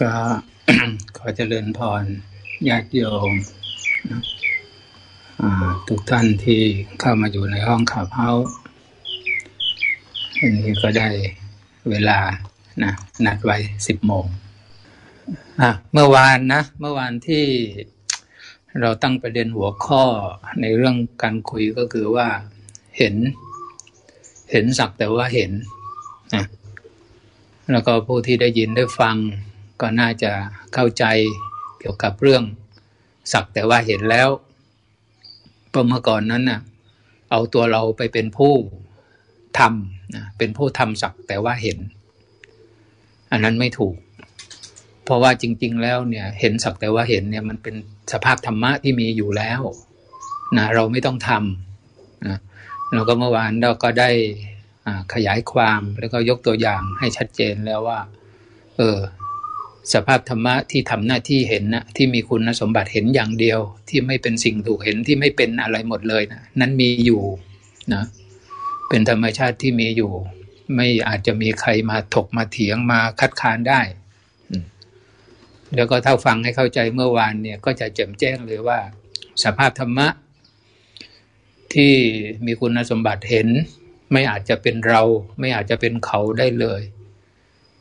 ก็ขอเจริญพรญาติโยมทุกท่านที่เข้ามาอยู่ในห้องขับเฮาอันนี้ก็ได้เวลานะนัดไว้สิบโมงเมื่อวานนะ เมื่อวานที่เราตั้งประเด็นหัวข้อในเรื่องการคุยก็คือว่าเห็น เห็นสักแต่ว่าเห็นนะแล้วก็ผู้ที่ได้ยินได้ฟัง ก็น่าจะเข้าใจเกี่ยวกับเรื่องสักแต่ว่าเห็นแล้วเพราะเมื่อก่อนนั้นน่ะเอาตัวเราไปเป็นผู้ทำนะเป็นผู้ทำสักแต่ว่าเห็น อันนั้นไม่ถูก เพราะว่าจริง ๆ แล้วเนี่ยเห็นสักแต่ว่าเห็นเนี่ยมันเป็นสภาพธรรมะที่มีอยู่แล้วนะเราไม่ต้องทำนะแล้วก็เมื่อวานเราก็ได้ขยายความแล้วก็ยกตัวอย่างให้ชัดเจนแล้วว่า เออ สภาพธรรมะที่ทำหน้าที่เห็นนะที่มีคุณสมบัติเห็นอย่างเดียว ที่ไม่เป็นสิ่งถูกเห็นที่ไม่เป็นอะไรหมดเลยนะนั้นมีอยู่นะเป็นธรรมชาติที่มีอยู่ ไม่อาจจะมีใครมาถกมาเถียงมาคัดค้านได้ แล้วก็ถ้าฟังให้เข้าใจเมื่อวานเนี่ยก็จะแจ่มแจ้งเลยว่า สภาพธรรมะ ที่มีคุณสมบัติเห็น ไม่อาจจะเป็นเรา ไม่อาจจะเป็นเขาได้เลย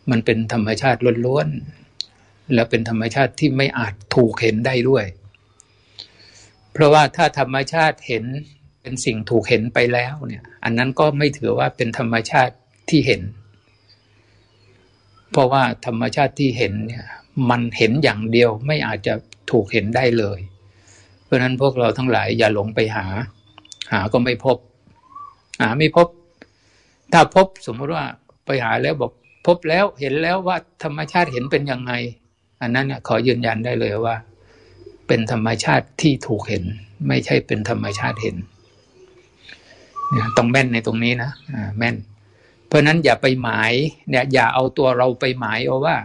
มันเป็นธรรมชาติล้วนๆ และเป็นธรรมชาติที่ไม่อาจถูกเห็นได้ด้วย เพราะว่าถ้าธรรมชาติเห็นเป็นสิ่งถูกเห็นไปแล้วเนี่ย อันนั้นก็ไม่ถือว่าเป็นธรรมชาติที่เห็น เพราะว่าธรรมชาติที่เห็นเนี่ย มันเห็นอย่างเดียวไม่อาจจะถูกเห็นได้เลย เพราะฉะนั้นพวกเราทั้งหลายอย่าหลงไปหา หาก็ไม่พบ หาไม่พบ ถ้าพบสมมติว่าไปหาแล้วบอกพบแล้วเห็นแล้วว่าธรรมชาติเห็นเป็นยังไง อันนั้นขอยืนยันได้เลยว่า เป็นธรรมชาติที่ถูกเห็น ไม่ใช่เป็นธรรมชาติเห็นเนี่ยต้องแม่นในตรงนี้นะแม่น เพราะฉะนั้นอย่าไปหมายเนี่ยอย่าเอาตัวเราไปหมายเอาว่า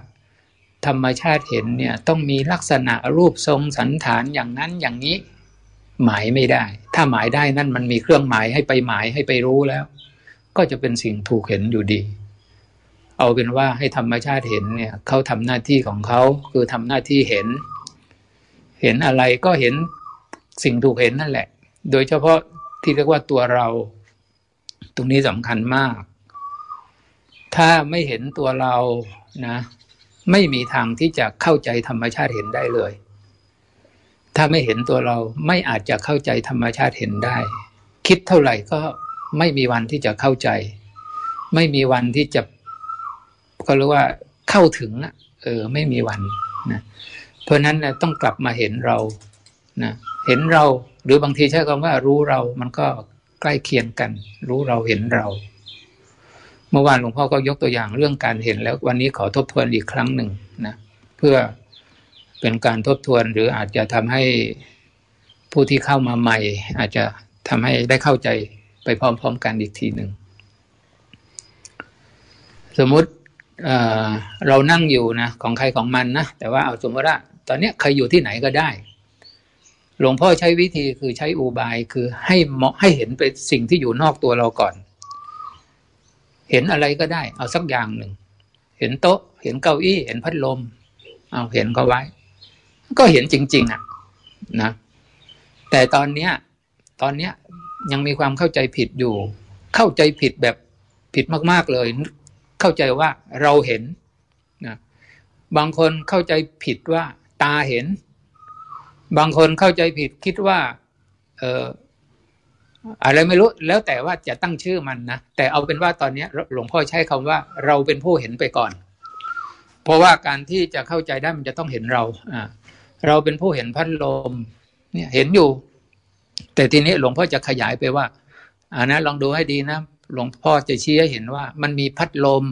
ธรรมชาติเห็นเนี่ยต้องมีลักษณะรูปทรงสันฐานอย่างนั้นอย่างนี้ หมายไม่ได้ ถ้าหมายได้นั่นมันมีเครื่องหมายให้ไปหมายให้ไปรู้แล้ว ก็จะเป็นสิ่งถูกเห็นอยู่ดี เอาเป็นว่าให้ธรรมชาติเห็นเนี่ยเขาทำหน้าที่ของเขาคือทำหน้าที่เห็น เห็นอะไรก็เห็นสิ่งถูกเห็นนั่นแหละ โดยเฉพาะที่เรียกว่าตัวเรา ตรงนี้สำคัญมาก ถ้าไม่เห็นตัวเรานะ ไม่มีทางที่จะเข้าใจธรรมชาติเห็นได้เลย ถ้าไม่เห็นตัวเราไม่อาจจะเข้าใจธรรมชาติเห็นได้ คิดเท่าไหร่ก็ไม่มีวันที่จะเข้าใจ ไม่มีวันที่จะ ก็เรียกว่าเข้าถึงอะเออไม่มีวันนะเพราะนั้นนะต้องกลับมาเห็นเรานะเห็นเราหรือบางทีใช้คำว่ารู้เรามันก็ใกล้เคียงกัน รู้เราเห็นเรา เมื่อวานหลวงพ่อก็ยกตัวอย่างเรื่องการเห็นแล้ว วันนี้ขอทบทวนอีกครั้งหนึ่งนะเพื่อเป็นการทบทวนหรืออาจจะทำให้ผู้ที่เข้ามาใหม่ อาจจะทำให้ได้เข้าใจไปพร้อม ๆ กันอีกทีหนึ่งสมมติ เรานั่งอยู่นะของใครของมันนะแต่ว่าเอาสมมติว่าตอนนี้ใครอยู่ที่ไหนก็ได้ หลวงพ่อใช้วิธีคือใช้อุบายคือให้เหมาะให้เห็นไปสิ่งที่อยู่นอกตัวเราก่อน เห็นอะไรก็ได้ เอาสักอย่างหนึ่ง เห็นโต๊ะ เห็นเก้าอี้ เห็นพัดลม เอาเห็นก็ไว้ ก็เห็นจริง ๆอะนะ แต่ตอนเนี้ย ตอนเนี้ยยังมีความเข้าใจผิดอยู่ เข้าใจผิดแบบผิดมาก ๆเลย เข้าใจว่าเราเห็นนะบางคนเข้าใจผิดว่าตาเห็น บางคนเข้าใจผิดคิดว่า เอออะไรไม่รู้แล้วแต่ว่าจะตั้งชื่อมันนะแต่เอาเป็นว่าตอนนี้หลวงพ่อใช้คำว่าเราเป็นผู้เห็นไปก่อน เพราะว่าการที่จะเข้าใจได้มันจะต้องเห็นเราอ่าเราเป็นผู้เห็นพัดลม เนี่ยเห็นอยู่ แต่ทีนี้หลวงพ่อจะขยายไปว่าอ่านะลองดูให้ดีนะ หลวงพ่อจะชี้ให้เห็นว่า มันมีพัดลม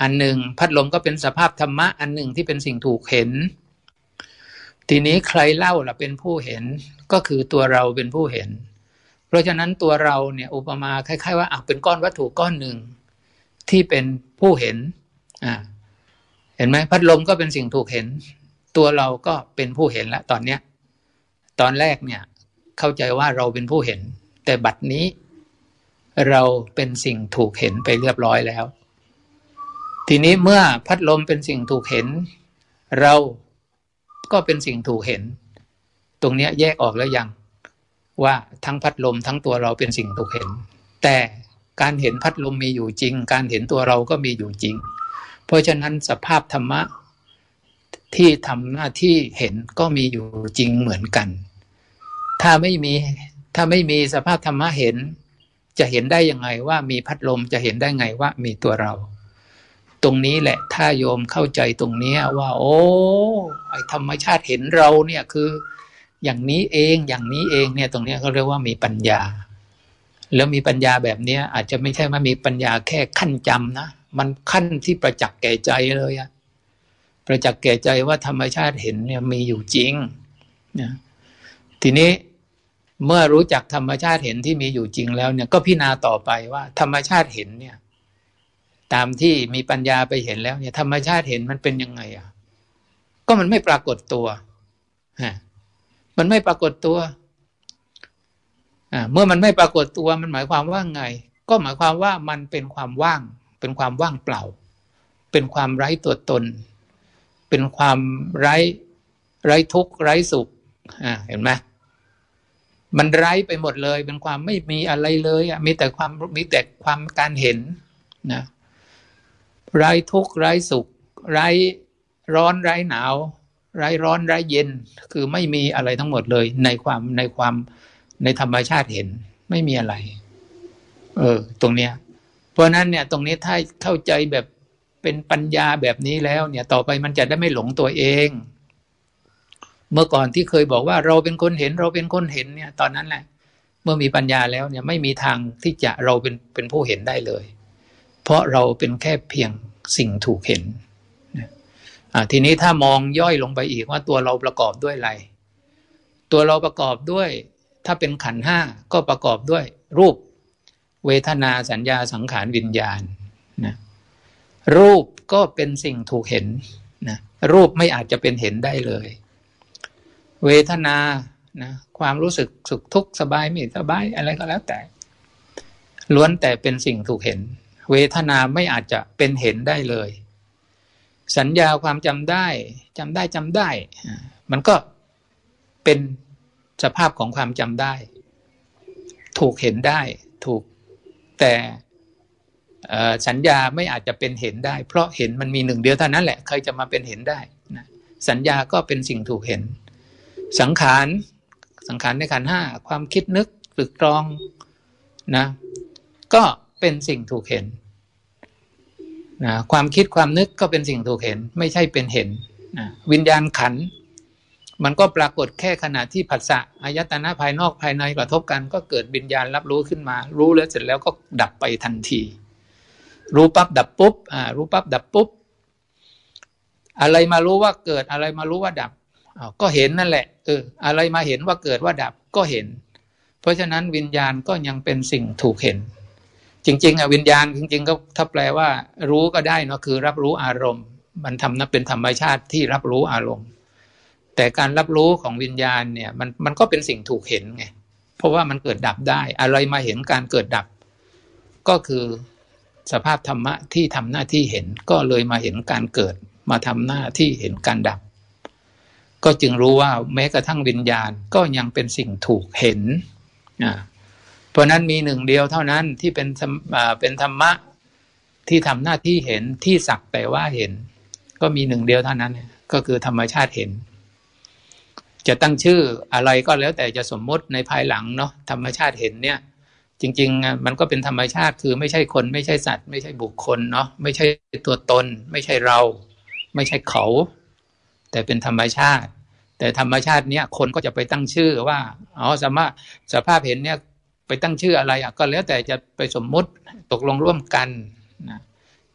อันหนึ่ง พัดลมก็เป็นสภาพธรรมะอันหนึ่งที่เป็นสิ่งถูกเห็น ทีนี้ใครเล่าล่ะเป็นผู้เห็นก็คือตัวเราเป็นผู้เห็น เพราะฉะนั้นตัวเราเนี่ยอุปมาคล้ายๆว่าอะเป็นก้อนวัตถุก้อนหนึ่ง ที่เป็นผู้เห็นอ่าเห็นไหมพัดลมก็เป็นสิ่งถูกเห็น ตัวเราก็เป็นผู้เห็นแล้วตอนเนี้ยตอนแรกเนี่ยเข้าใจว่าเราเป็นผู้เห็น แต่บัดนี้ เราเป็นสิ่งถูกเห็นไปเรียบร้อยแล้ว ทีนี้เมื่อพัดลมเป็นสิ่งถูกเห็น เราก็เป็นสิ่งถูกเห็น ตรงนี้แยกออกแล้วยัง ว่าทั้งพัดลมทั้งตัวเราเป็นสิ่งถูกเห็น แต่การเห็นพัดลมมีอยู่จริง การเห็นตัวเราก็มีอยู่จริง เพราะฉะนั้นสภาพธรรมะที่ทำหน้าที่เห็นก็มีอยู่จริงเหมือนกัน ถ้าไม่มีถ้าไม่มีสภาพธรรมะเห็น จะเห็นได้ยังไงว่ามีพัดลมจะเห็นได้ไงว่ามีตัวเรา ตรงนี้แหละถ้าโยมเข้าใจตรงนี้ว่า โอ้ไอธรรมชาติเห็นเราเนี่ยคือ อย่างนี้เองอย่างนี้เองเนี่ยตรงนี้เขาเรียกว่ามีปัญญา แล้วมีปัญญาแบบนี้อาจจะไม่ใช่ว่ามีปัญญาแค่ขั้นจำนะมันขั้นที่ประจักษ์แก่ใจเลยอะประจักษ์แก่ใจว่าธรรมชาติเห็นเนี่ยมีอยู่จริงนะทีนี้ เมื่อรู้จักธรรมชาติเห็นที่มีอยู่จริงแล้วเนี่ยก็พิจารณาต่อไปว่า ธรรมชาติเห็นเนี่ย ตามที่มีปัญญาไปเห็นแล้วเนี่ย ธรรมชาติเห็นมันเป็นยังไงอะ ก็มันไม่ปรากฏตัวฮะมันไม่ปรากฏตัวอ่าเมื่อมันไม่ปรากฏตัวมันหมายความว่าไง ก็หมายความว่ามันเป็นความว่าง เป็นความว่างเปล่า เป็นความไร้ตัวตน เป็นความไร้ไร้ทุกข์ไร้สุขอ่าเห็นไหม มันไร้ไปหมดเลยเป็นความไม่มีอะไรเลยอะมีแต่ความมีแต่ความการเห็นนะไร้ทุกข์ไร้สุข ไร้ร้อนไร้หนาว ไร้ร้อนไร้เย็น คือไม่มีอะไรทั้งหมดเลย ในความในความในธรรมชาติเห็นไม่มีอะไร เออ ตรงเนี้ย เพราะนั้นเนี่ย ตรงนี้ถ้าเข้าใจแบบเป็นปัญญาแบบนี้แล้ว เนี่ย ต่อไปมันจะได้ไม่หลงตัวเอง เมื่อก่อนที่เคยบอกว่าเราเป็นคนเห็นเราเป็นคนเห็นเนี่ย ตอนนั้นแหละ เมื่อมีปัญญาแล้วเนี่ยไม่มีทางที่จะเราเป็นเป็นผู้เห็นได้เลย เพราะเราเป็นแค่เพียงสิ่งถูกเห็นทีนี้ถ้ามองย่อยลงไปอีกว่าตัวเราประกอบด้วยอะไร ตัวเราประกอบด้วย ถ้าเป็นขันห้าก็ประกอบด้วยรูป เวทนาสัญญาสังขารวิญญาณนะรูปก็เป็นสิ่งถูกเห็นนะรูปไม่อาจจะเป็นเห็นได้เลย เวทนานะความรู้สึกสุขทุกข์สบายไม่สบายอะไรก็แล้วแต่ ล้วนแต่เป็นสิ่งถูกเห็น เวทนาไม่อาจจะเป็นเห็นได้เลย สัญญาความจำได้จำได้จำได้ มันก็เป็นสภาพของความจำได้ ถูกเห็นได้ถูกแต่สัญญาไม่อาจจะเป็นเห็นได้ เพราะเห็นมันมีหนึ่งเดียวเท่านั้นแหละใครจะมาเป็นเห็นได้นะสัญญาก็เป็นสิ่งถูกเห็น สังขารสังขารในขันห้าความคิดนึกตึกตรองนะ ก็เป็นสิ่งถูกเห็นนะความคิดความนึกก็เป็นสิ่งถูกเห็น ไม่ใช่เป็นเห็นนะวิญญาณขัน มันก็ปรากฏแค่ขณะที่ผัสสะอายตนะภายนอกภายในกระทบกัน ก็เกิดวิญญาณรับรู้ขึ้นมา รู้แล้วเสร็จแล้วก็ดับไปทันที รู้ปั๊บดับปุ๊บอ่ารู้ปั๊บดับปุ๊บ อะไรมารู้ว่าเกิดอะไรมารู้ว่าดับ ก็เห็นนั่นแหละเอออะไรมาเห็นว่าเกิดว่าดับก็เห็น เพราะฉะนั้นวิญญาณก็ยังเป็นสิ่งถูกเห็น จริง ๆอะวิญญาณจริง ๆ ก็ถ้าแปลว่า รู้ก็ได้เนาะคือรับรู้อารมณ์ มันทำนับเป็นธรรมชาติที่รับรู้อารมณ์ แต่การรับรู้ของวิญญาณเนี่ยมันมันก็เป็นสิ่งถูกเห็นไงเพราะว่ามันเกิดดับได้ อะไรมาเห็นการเกิดดับ ก็คือสภาพธรรมะที่ทำหน้าที่เห็นก็เลยมาเห็นการเกิด มาทำหน้าที่เห็นการดับ ก็จึงรู้ว่าแม้กระทั่งวิญญาณก็ยังเป็นสิ่งถูกเห็นเพราะนั้นมีหนึ่งเดียวเท่านั้นที่เป็นเป็นธรรมะที่ทำหน้าที่เห็นที่สักแต่ว่าเห็น ก็มีหนึ่งเดียวเท่านั้น ก็คือธรรมชาติเห็น จะตั้งชื่ออะไรก็แล้วแต่จะสมมติในภายหลังเนาะธรรมชาติเห็นเนี่ย จริง ๆ มันก็เป็นธรรมชาติคือไม่ใช่คน ไม่ใช่สัตว์ ไม่ใช่บุคคลเนาะไม่ใช่ตัวตน ไม่ใช่เรา ไม่ใช่เขา แต่เป็นธรรมชาติ แต่ธรรมชาติเนี้ยคนก็จะไปตั้งชื่อว่าอ๋อสามารถสภาพเห็นเนี่ยไปตั้งชื่ออะไรอะก็แล้วแต่จะไปสมมุติตกลงร่วมกันนะ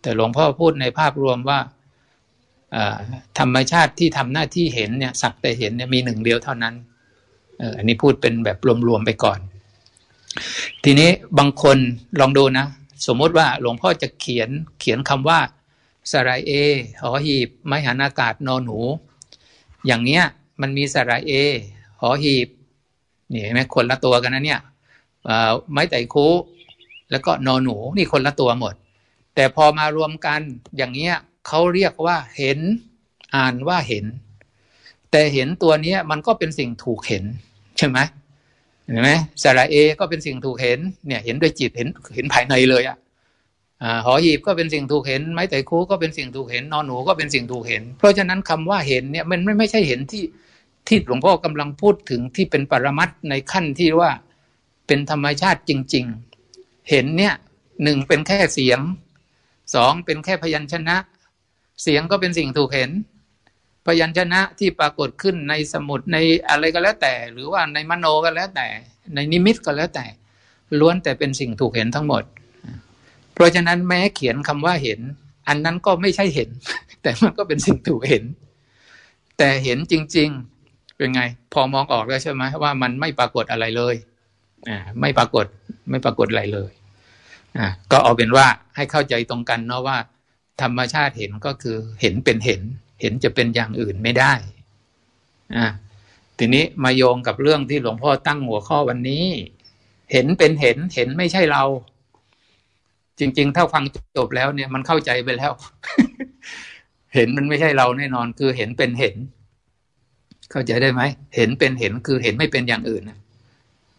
แต่หลวงพ่อพูดในภาพรวมว่าธรรมชาติที่ทำหน้าที่เห็นเนี่ยสักแต่เห็นเนี่ยมีหนึ่งเดียวเท่านั้นอออันนี้พูดเป็นแบบรวมๆไปก่อน ทีนี้บางคนลองดูนะ สมมติว่าหลวงพ่อจะเขียนเขียนคำว่าสระเอหอหีบ ไม้หันอากาศนอนหนู อย่างเนี้ย มันมีสระเอ หอหีบนี่เห็นไหมคนละตัวกันนะเนี่ยไม้ไต่คูแล้วก็นอหนูนี่คนละตัวหมด แต่พอมารวมกันอย่างเงี้ยเขาเรียกว่าเห็น อ่านว่าเห็น แต่เห็นตัวเนี้ยมันก็เป็นสิ่งถูกเห็น ใช่ไหมเห็นไหมสระเอก็เป็นสิ่งถูกเห็นเนี่ยเห็นด้วยจิตเห็นเห็นภายในเลยอะอ่าหอหีบก็เป็นสิ่งถูกเห็น ไม้แต่คูก็เป็นสิ่งถูกเห็นนอนหนูก็เป็นสิ่งถูกเห็น เพราะฉะนั้นคำว่าเห็นเนี่ยมันไม่ไม่ใช่เห็นที่ ที่หลวงพ่อกำลังพูดถึงที่เป็นปรมัตในขั้นที่ว่าเป็นธรรมชาติจริง ๆ เห็นเนี่ยหนึ่งเป็นแค่เสียงสองเป็นแค่พยัญชนะ เสียงก็เป็นสิ่งถูกเห็น พยัญชนะที่ปรากฏขึ้นในสมุดในอะไรก็แล้วแต่ หรือว่าในมโนก็แล้วแต่ ในนิมิตก็แล้วแต่ ล้วนแต่เป็นสิ่งถูกเห็นทั้งหมด เพราะฉะนั้นแม้เขียนคำว่าเห็น อันนั้นก็ไม่ใช่เห็น แต่มันก็เป็นสิ่งถูกเห็น แต่เห็นจริง ๆ เป็นไง พอมองออกแล้วใช่ไหมว่ามันไม่ปรากฏอะไรเลยอ่าไม่ปรากฏไม่ปรากฏอะไรเลยอ่าก็เอาเป็นว่าให้เข้าใจตรงกันเนาะว่า ธรรมชาติเห็นก็คือเห็นเป็นเห็น เห็นจะเป็นอย่างอื่นไม่ได้อ่าทีนี้มาโยงกับเรื่องที่หลวงพ่อตั้งหัวข้อวันนี้ เห็นเป็นเห็นเห็นไม่ใช่เรา จริง ๆ ถ้าฟังจบแล้วเนี่ยมันเข้าใจไปแล้ว เห็นมันไม่ใช่เราแน่นอนคือเห็นเป็นเห็น เข้าใจได้ไหมเห็นเป็นเห็นคือเห็นไม่เป็นอย่างอื่น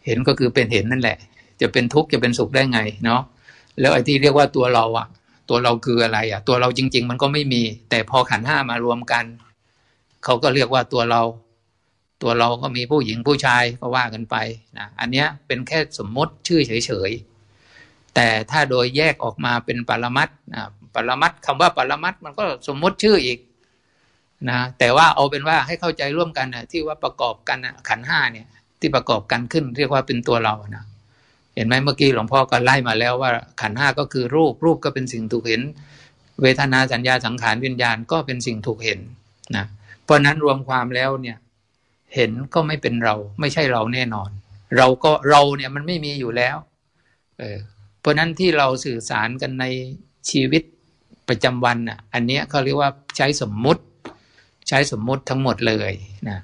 เห็นก็คือเป็นเห็นนั่นแหละ จะเป็นทุกข์จะเป็นสุขได้ไงเนาะแล้วไอ้ที่เรียกว่าตัวเราอะตัวเราคืออะไรอะตัวเราจริง ๆ มันก็ไม่มี แต่พอขันห้ามารวมกันเขาก็เรียกว่าตัวเรา ตัวเราก็มีผู้หญิงผู้ชายก็ว่ากันไปนะอันเนี้ยเป็นแค่สมมติชื่อเฉยๆแต่ถ้าโดยแยกออกมาเป็นปรมัตนะปรมัตคำว่าปรมัตมันก็สมมติชื่ออีก นะแต่ว่าเอาเป็นว่าให้เข้าใจร่วมกันนะที่ว่าประกอบกันนะขันห้าเนี่ย ที่ประกอบกันขึ้นเรียกว่าเป็นตัวเรานะเห็นไหมเมื่อกี้หลวงพ่อก็ไล่มาแล้วว่าขันห้าก็คือรูปรูปก็เป็นสิ่งถูกเห็น เวทนาสัญญาสังขารวิญญาณก็เป็นสิ่งถูกเห็นนะเพราะนั้นรวมความแล้วเนี่ยเห็นก็ไม่เป็นเรา ไม่ใช่เราแน่นอน เราก็เราเนี่ยมันไม่มีอยู่แล้วเออเพราะนั้นที่เราสื่อสารกันในชีวิตประจำวันอะอันนี้เขาเรียกว่าใช้สมมุติ ใช้สมมุติทั้งหมดเลยนะ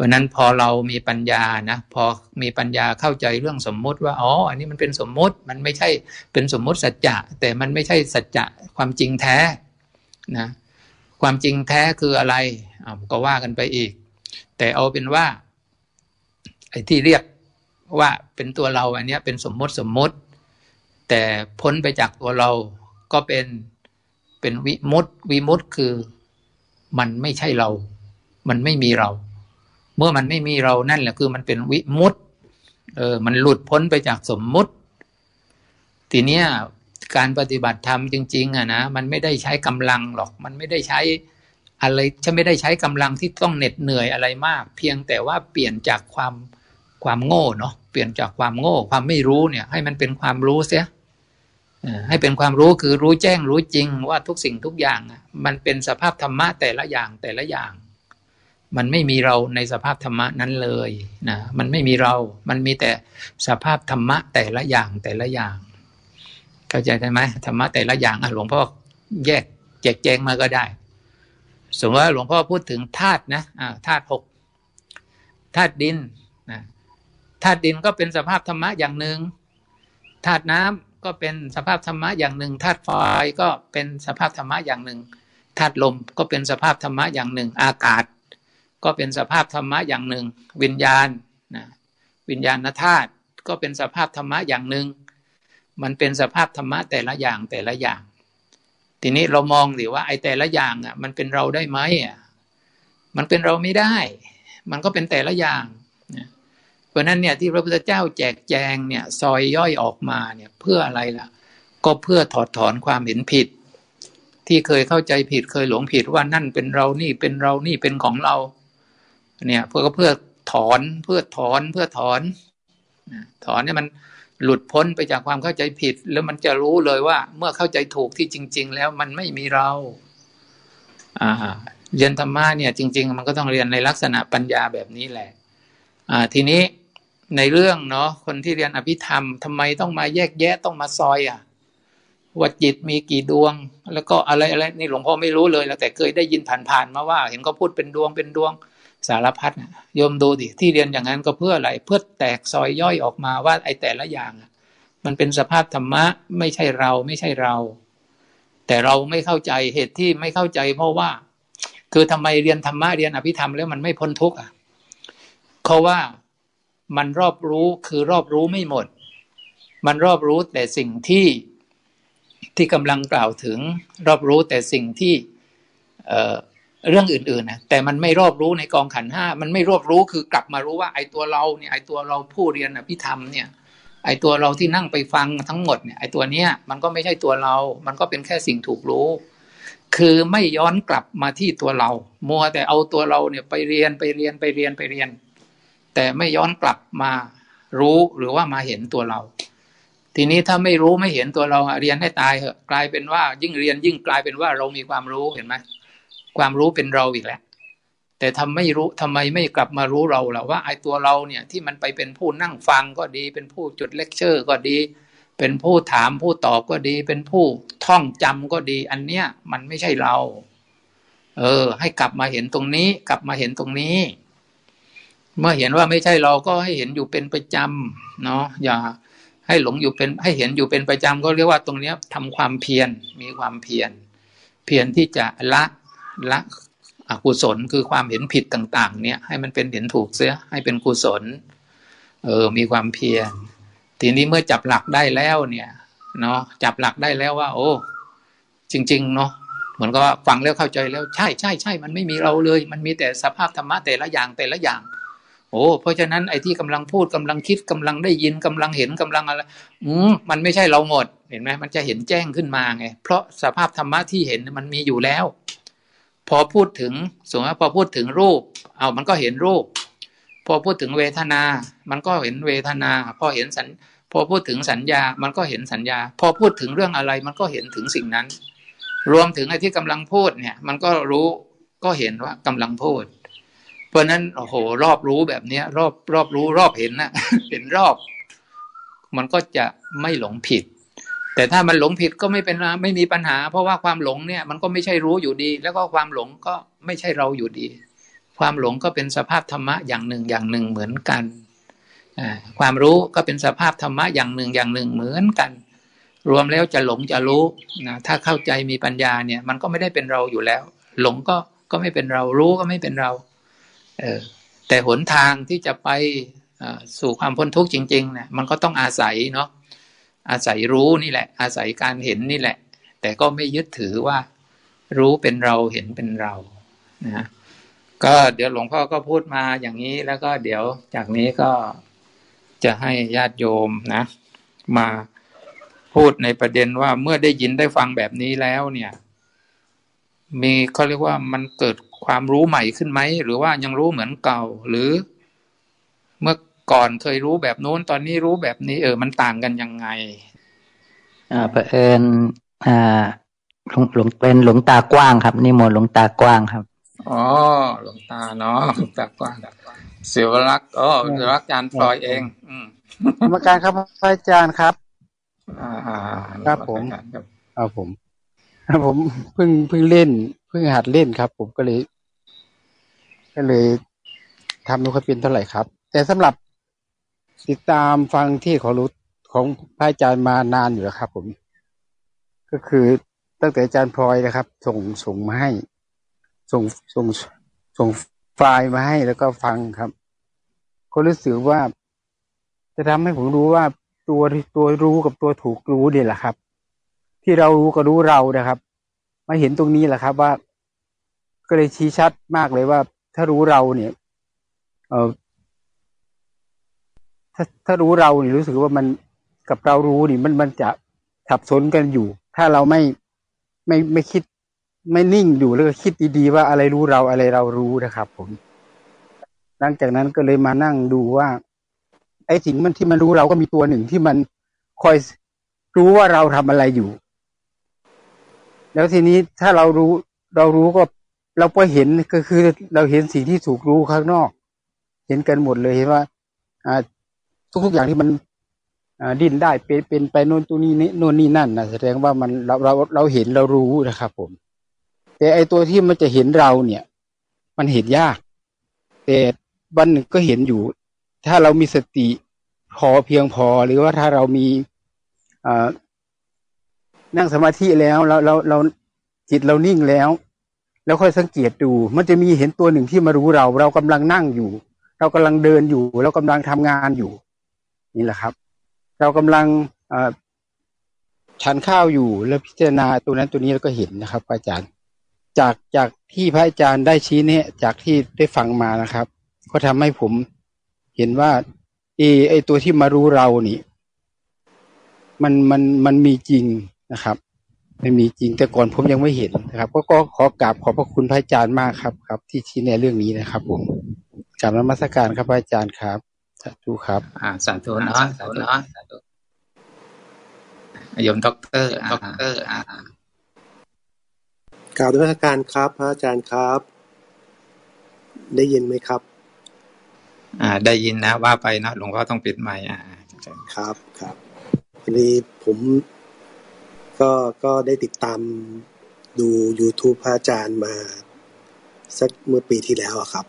ราะนั้นพอเรามีปัญญานะพอมีปัญญาเข้าใจเรื่องสมมุติว่าอ๋ออันนี้มันเป็นสมมุติมันไม่ใช่เป็นสมมุติสัจจะ แต่มันไม่ใช่สัจจะความจริงแท้นะความจริงแท้คืออะไรก็ว่ากันไปอีก แต่เอาเป็นว่าไอ้ที่เรียกว่าเป็นตัวเราอันนี้เป็นสมมติสมมติ แต่พ้นไปจากตัวเราก็เป็นเป็นวิมุตติวิมุตติคือ มันไม่ใช่เรา มันไม่มีเรา เมื่อมันไม่มีเรานั่นแหละคือมันเป็นวิมุตเออ มันหลุดพ้นไปจากสมมุติ ทีเนี้ยการปฏิบัติธรรมจริง ๆอะนะมันไม่ได้ใช้กำลังหรอก มันไม่ได้ใช้อะไรฉันไม่ได้ใช้กำลังที่ต้องเหน็ดเหนื่อยอะไรมาก เพียงแต่ว่าเปลี่ยนจากความความโง่เนาะเปลี่ยนจากความโง่ ความไม่รู้เนี่ย ให้มันเป็นความรู้เสีย ให้เป็นความรู้คือรู้แจ้งรู้จริงว่าทุกสิ่งทุกอย่างมันเป็นสภาพธรรมะแต่ละอย่างแต่ละอย่าง มันไม่มีเราในสภาพธรรมะนั้นเลยนะมันไม่มีเรา มันมีแต่สภาพธรรมะแต่ละอย่างแต่ละอย่าง เข้าใจได้ไหมธรรมะแต่ละอย่างอะหลวงพ่อแยกแจกแจงมาก็ได้ สมมติว่าหลวงพ่อพูดถึงธาตุนะธาตุหกธาตุดินธาตุดินก็เป็นสภาพธรรมะอย่างหนึ่งธาตุน้ำ ก็เป็นสภาพธรรมะอย่างหนึ่งธาตุไฟก็เป็นสภาพธรรมะอย่างหนึ่งธาตุลมก็เป็นสภาพธรรมะอย่างหนึ่ง อากาศ ก็เป็นสภาพธรรมะอย่างหนึ่ง วิญญาณนะวิญญาณธาตุก็เป็นสภาพธรรมะอย่างหนึ่ง มันเป็นสภาพธรรมะแต่ละอย่างแต่ละอย่าง ทีนี้เรามองหรือว่าไอ้แต่ละอย่างอะ มันเป็นเราได้ไหมอะมันเป็นเราไม่ได้ มันก็เป็นแต่ละอย่าง เพราะนั้นเนี่ยที่พระพุทธเจ้าแจกแจงเนี่ยซอยย่อยออกมาเนี่ยเพื่ออะไรล่ะ ก็เพื่อถอดถอนความเห็นผิด ที่เคยเข้าใจผิดเคยหลงผิดว่านั่นเป็นเรานี่เป็นเรานี่เป็นของเรา เนี่ยเพื่อก็เพื่อถอนเพื่อถอนเพื่อถอนถอนเนี่ยมันหลุดพ้นไปจากความเข้าใจผิด แล้วมันจะรู้เลยว่า เมื่อเข้าใจถูกที่จริง ๆ แล้วมันไม่มีเรา อ่า เรียนธรรมะเนี่ย จริง ๆ มันก็ต้องเรียนในลักษณะปัญญาแบบนี้แหละ อ่า ทีนี้ ในเรื่องเนาะคนที่เรียนอภิธรรมทำไมต้องมาแยกแยะต้องมาซอยอะว่าจิตมีกี่ดวง แล้วก็อะไรอะไรนี่หลวงพ่อไม่รู้เลยแล้วแต่เคยได้ยินผ่านๆมาว่า เห็นเขาพูดเป็นดวงเป็นดวงสารพัดโยมดูดิที่เรียนอย่างนั้นก็เพื่ออะไรเพื่อแตกซอยย่อยออกมาว่าไอ้แต่ละอย่างมันเป็นสภาพธรรมะไม่ใช่เราไม่ใช่เรา แต่เราไม่เข้าใจเหตุที่ไม่เข้าใจ เพราะว่า คือทำไมเรียนธรรมะเรียนอภิธรรมแล้วมันไม่พ้นทุกข์อะเพราะว่า มันรอบรู้คือรอบรู้ไม่หมด มันรอบรู้แต่สิ่งที่ที่กำลังกล่าวถึง รอบรู้แต่สิ่งที่เเรื่องอื่นๆนะแต่มันไม่รอบรู้ในกองขันห้ามันไม่รอบรู้คือกลับมารู้ว่า ไอ้ตัวเราเนี่ยไอ้ตัวเราผู้เรียนอภิธรรมเนี่ยไอ้ตัวเราที่นั่งไปฟังทั้งหมดเนี่ยไอ้ตัวเนี้ยมันก็ไม่ใช่ตัวเรา มันก็เป็นแค่สิ่งถูกรู้ คือไม่ย้อนกลับมาที่ตัวเรา มัวแต่เอาตัวเราเนี่ยไปเรียนไปเรียนไปเรียนไปเรียน แต่ไม่ย้อนกลับมารู้หรือว่ามาเห็นตัวเรา ทีนี้ถ้าไม่รู้ไม่เห็นตัวเราเรียนให้ตายเหอะกลายเป็นว่า ยิ่งเรียนยิ่งกลายเป็นว่าเรามีความรู้เห็นไหมความรู้เป็นเราอีกแล้วแต่ทำไม่รู้ทำไมไม่กลับมารู้เราล่ะว่าไอ้ตัวเราเนี่ยที่มันไปเป็นผู้นั่งฟังก็ดี เป็นผู้จุดเลคเชอร์ก็ดี เป็นผู้ถามผู้ตอบก็ดี เป็นผู้ท่องจำก็ดี อันเนี้ยมันไม่ใช่เรา เออ ให้กลับมาเห็นตรงนี้ กลับมาเห็นตรงนี้ เมื่อเห็นว่าไม่ใช่เราก็ให้เห็นอยู่เป็นประจำเนาะอย่าให้หลงอยู่เป็นให้เห็นอยู่เป็นประจำก็เรียกว่าตรงเนี้ยทำความเพียรมีความเพียรเพียรที่จะละละอกุศลคือความเห็นผิดต่าง ๆ เนี่ย ให้มันเป็นเห็นถูกเสียให้เป็นกุศล เออ มีความเพียรทีนี้เมื่อจับหลักได้แล้วเนี่ยเนาะจับหลักได้แล้วว่า โอ้ จริง ๆ เนาะเหมือนกับว่าฟังแล้วเข้าใจแล้ว ใช่ใช่ใช่มันไม่มีเราเลย มันมีแต่สภาพธรรมะแต่ละอย่างแต่ละอย่าง โอ้เพราะฉะนั้นไอ้ที่กำลังพูดกำลังคิดกำลังได้ยินกำลังเห็นกำลังอะไรอืมมันไม่ใช่เราหมดเห็นไหมมันจะเห็นแจ้งขึ้นมาไง เพราะสภาพธรรมะที่เห็นมันมีอยู่แล้ว พอพูดถึงสมมติพอพูดถึงรูป เอามันก็เห็นรูป พอพูดถึงเวทนา มันก็เห็นเวทนา พอเห็นสัญพอพูดถึงสัญญา มันก็เห็นสัญญา พอพูดถึงเรื่องอะไร มันก็เห็นถึงสิ่งนั้น รวมถึงไอ้ที่กำลังพูดเนี่ย มันก็รู้ก็เห็นว่ากำลังพูด เพราะนั้นโอ้โห รอบรู้แบบเนี้ย รอบรอบรู้รอบเห็นนะเห็นรอบ มันก็จะไม่หลงผิด แต่ถ้ามันหลงผิดก็ไม่เป็นไม่มีปัญหา เพราะว่าความหลงเนี่ย มันก็ไม่ใช่รู้อยู่ดี แล้วก็ความหลงก็ไม่ใช่เราอยู่ดี ความหลงก็เป็นสภาพธรรมะอย่างหนึ่งอย่างหนึ่งเหมือนกันความรู้ก็เป็นสภาพธรรมะอย่างหนึ่งอย่างหนึ่งเหมือนกัน รวมแล้วจะหลงจะรู้นะถ้าเข้าใจมีปัญญาเนี่ย มันก็ไม่ได้เป็นเราอยู่แล้ว หลงก็ก็ไม่เป็นเรารู้ก็ไม่เป็นเรา เออแต่หนทางที่จะไปสู่ความพ้นทุกข์จริงๆเนี่ยมันก็ต้องอาศัยเนาะอาศัยรู้นี่แหละ อาศัยการเห็นนี่แหละ แต่ก็ไม่ยึดถือว่า รู้เป็นเราเห็นเป็นเรานะก็เดี๋ยวหลวงพ่อก็พูดมาอย่างนี้แล้วก็เดี๋ยวจากนี้ก็จะให้ญาติโยมนะ มาพูดในประเด็นว่าเมื่อได้ยินได้ฟังแบบนี้แล้วเนี่ย มีเขาเรียกว่ามันเกิด ความรู้ใหม่ขึ้นไหม หรือว่ายังรู้เหมือนเก่า หรือ เมื่อก่อนเคยรู้แบบโน้น ตอนนี้รู้แบบนี้ เออ มันต่างกันยังไง อ่าเผอิญอ่าหลวงหลวงเป็นหลวงตากว้างครับนิมนต์หลวงตากว้างครับอ๋อหลวงตาเนาะหลวงตากว้างเสียวรักอ๋อเสียวรักอาจารย์พลอยเอง อืมกรรมการครับพระอาจารย์ครับ อ่าครับผมครับผมผมเพิ่งเพิ่งเล่น เพิ่งหัดเล่นครับ ผมก็เลย ก็เลยทำนุคปินเท่าไหร่ครับ แต่สำหรับติดตามฟังที่ขอรู้ของพระอาจารย์มานานอยู่แล้วครับ ผม ก็คือตั้งแต่อาจารย์พลอยนะครับ ส่งส่งมาให้ ส่งส่งส่งไฟล์มาให้แล้วก็ฟังครับ ก็รู้สึกว่า จะทำให้ผมรู้ว่าตัวตัวรู้กับตัวถูกรู้เนี่ยแหละครับ ที่เรารู้ก็รู้เรานะครับ มาเห็นตรงนี้แหละครับ ว่า ก็เลยชี้ชัดมากเลยว่า ถ้ารู้เราเนี่ย เออถ้าถ้ารู้เราเนี่ยรู้สึกว่ามันกับเรารู้นี่มันมันจะสับสนกันอยู่ ถ้าเราไม่ไม่ไม่คิด ไม่นิ่งอยู่แล้วก็คิดดีๆว่าอะไรรู้เราอะไรเรารู้นะครับ ผม หลังจากนั้นก็เลยมานั่งดูว่า ไอ้สิ่งมันที่มันรู้เราก็มีตัวหนึ่งที่มันคอยรู้ว่าเราทำอะไรอยู่ แล้วทีนี้ถ้าเรารู้เรารู้ก็เราก็เห็นก็คือเราเห็นสิ่งที่ถูกรู้ข้างนอก เห็นกันหมดเลยเห็นว่าอ่าทุกๆอย่างที่มันดิ้นได้เป็นเป็นไปโน่นตัวนี้นี่โน่นนี่นั่นนะแสดงว่ามันเราเราเราเห็นเรารู้นะครับผม แต่ไอตัวที่มันจะเห็นเราเนี่ย มันเห็นยาก แต่วันหนึ่งก็เห็นอยู่ ถ้าเรามีสติพอเพียงพอหรือว่าถ้าเรามี นั่งสมาธิแล้วเราเราเราจิตเรานิ่งแล้ว แล้วค่อยสังเกตดู มันจะมีเห็นตัวหนึ่งที่มารู้เรา เรากำลังนั่งอยู่ เรากำลังเดินอยู่ เรากำลังทำงานอยู่ นี่แหละครับ เรากำลังอ่อทานข้าวอยู่แล้วพิจารณาตัวนั้นตัวนี้แล้วก็เห็นนะครับอาจารย์ จากจากที่พระอาจารย์ได้ชี้เนี่ยจากที่ได้ฟังมานะครับ ก็ทำให้ผมเห็นว่าเอไอตัวที่มารู้เรานี่ มันมันมันมีจริง นะครับมันมีจริงแต่ก่อนผมยังไม่เห็นนะครับ ก็ก็ขอกราบขอบพระคุณพระอาจารย์มากครับครับ ที่ชี้แนะเรื่องนี้นะครับ ผมกราบนมัสการครับพระอาจารย์ครับสาธุครับ อ่าสาธุเนาะสาธุเนาะสาธุโยมด็อกเตอร์ด็อกเตอร์อ่ากล่าวนมัสการครับ พระอาจารย์ครับ ได้ยินไหมครับ อ่า ได้ยินนะว่าไปนะหลวงพ่อต้องปิดไมค์อ่า ครับครับวันนี้ผม ก็ก็ได้ติดตามดู YouTube พระอาจารย์มา สักเมื่อปีที่แล้วครับ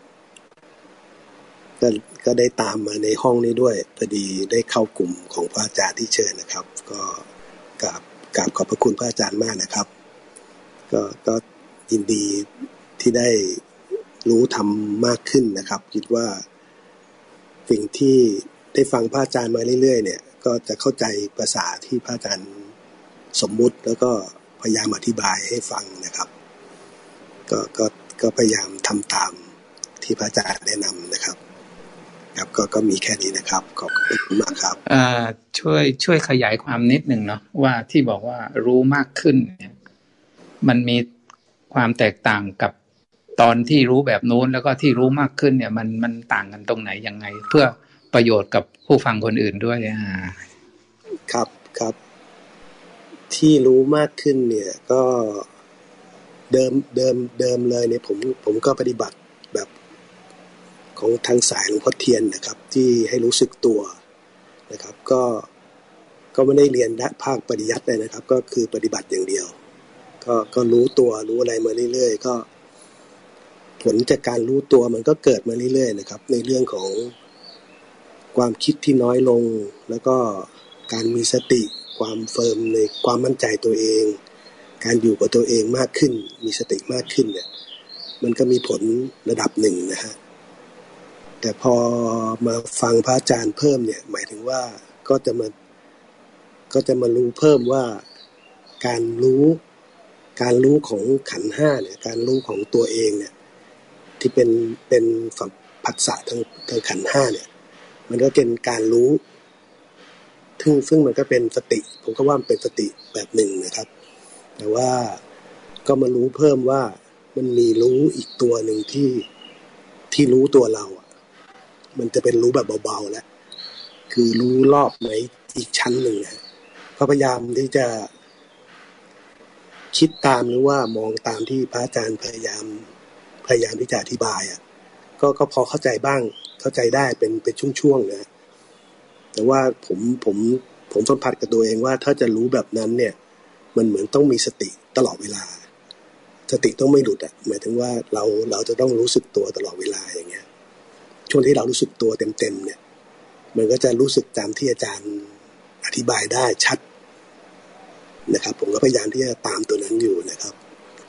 ก็ก็ได้ตามมาในห้องนี้ด้วยพอดีได้เข้ากลุ่มของพระอาจารย์ที่เชิญนะครับ ก็กราบกราบขอบพระคุณพระอาจารย์มากนะครับ ก็ก็ยินดีที่ได้รู้ทำมากขึ้นนะครับ คิดว่า สิ่งที่ได้ฟังพระอาจารย์มาเรื่อยๆ เนี่ย ก็จะเข้าใจภาษาที่พระอาจารย์ สมมุติแล้วก็พยายามอธิบายให้ฟังนะครับ ก็ก็ก็พยายามทำตามที่พระอาจารย์แนะนำนะครับ ครับก็ก็มีแค่นี้นะครับขอบคุณมากครับเอ่อช่วยช่วยขยายความนิดหนึ่งเนาะว่าที่บอกว่ารู้มากขึ้นเนี่ยมันมีความแตกต่างกับตอนที่รู้แบบนู้นแล้วก็ที่รู้มากขึ้นเนี่ยมันมันต่างกันตรงไหนยังไง เพื่อประโยชน์กับผู้ฟังคนอื่นด้วยอ่าครับครับ ที่รู้มากขึ้นเนี่ยก็เดิมเดิมเดิมเลยเนี่ยผมผมก็ปฏิบัติแบบของทางสายหลวงพ่อเทียนนะครับ ที่ให้รู้สึกตัวนะครับ ก็ก็ไม่ได้เรียนภาคปริยัติเลยนะครับ ก็คือปฏิบัติอย่างเดียว ก็ก็รู้ตัวรู้อะไรมาเรื่อยๆก็ ผลจากการรู้ตัวมันก็เกิดมาเรื่อยๆนะครับ ในเรื่องของความคิดที่น้อยลงแล้วก็การมีสติ ความเฟิร์มในความมั่นใจตัวเอง การอยู่กับตัวเองมากขึ้น มีสติมากขึ้นเนี่ย มันก็มีผลระดับหนึ่งนะฮะ แต่พอมาฟังพระอาจารย์เพิ่มเนี่ย หมายถึงว่าก็จะมา ก็จะมารู้เพิ่มว่าการรู้ การรู้ของขันห้าเนี่ย การรู้ของตัวเองเนี่ย ที่เป็นเป็นฝัผัสสะทางทางขันห้าเนี่ย มันก็เป็นการรู้ ซึ่งซึ่งมันก็เป็นสติ ผมก็ว่ามันเป็นสติแบบหนึ่งนะครับ แต่ว่าก็มารู้เพิ่มว่ามันมีรู้อีกตัวหนึ่งที่ที่รู้ตัวเราอะ มันจะเป็นรู้แบบเบาๆแล้วคือรู้รอบไหนอีกชั้นหนึ่งนะก็พยายามที่จะคิดตามหรือว่ามองตามที่พระอาจารย์พยายามพยายามที่จะอธิบายอะก็ก็พอเข้าใจบ้างเข้าใจได้เป็นเป็นช่วงๆนะ แต่ว่าผมผมผมสัมผัสกับตัวเองว่าถ้าจะรู้แบบนั้นเนี่ย มันเหมือนต้องมีสติตลอดเวลา สติต้องไม่หลุดอะหมายถึงว่าเราเราจะต้องรู้สึกตัวตลอดเวลาอย่างเงี้ยช่วงที่เรารู้สึกตัวเต็มๆเนี่ย มันก็จะรู้สึกตามที่อาจารย์อธิบายได้ชัดนะครับ ผมก็พยายามที่จะตามตัวนั้นอยู่นะครับ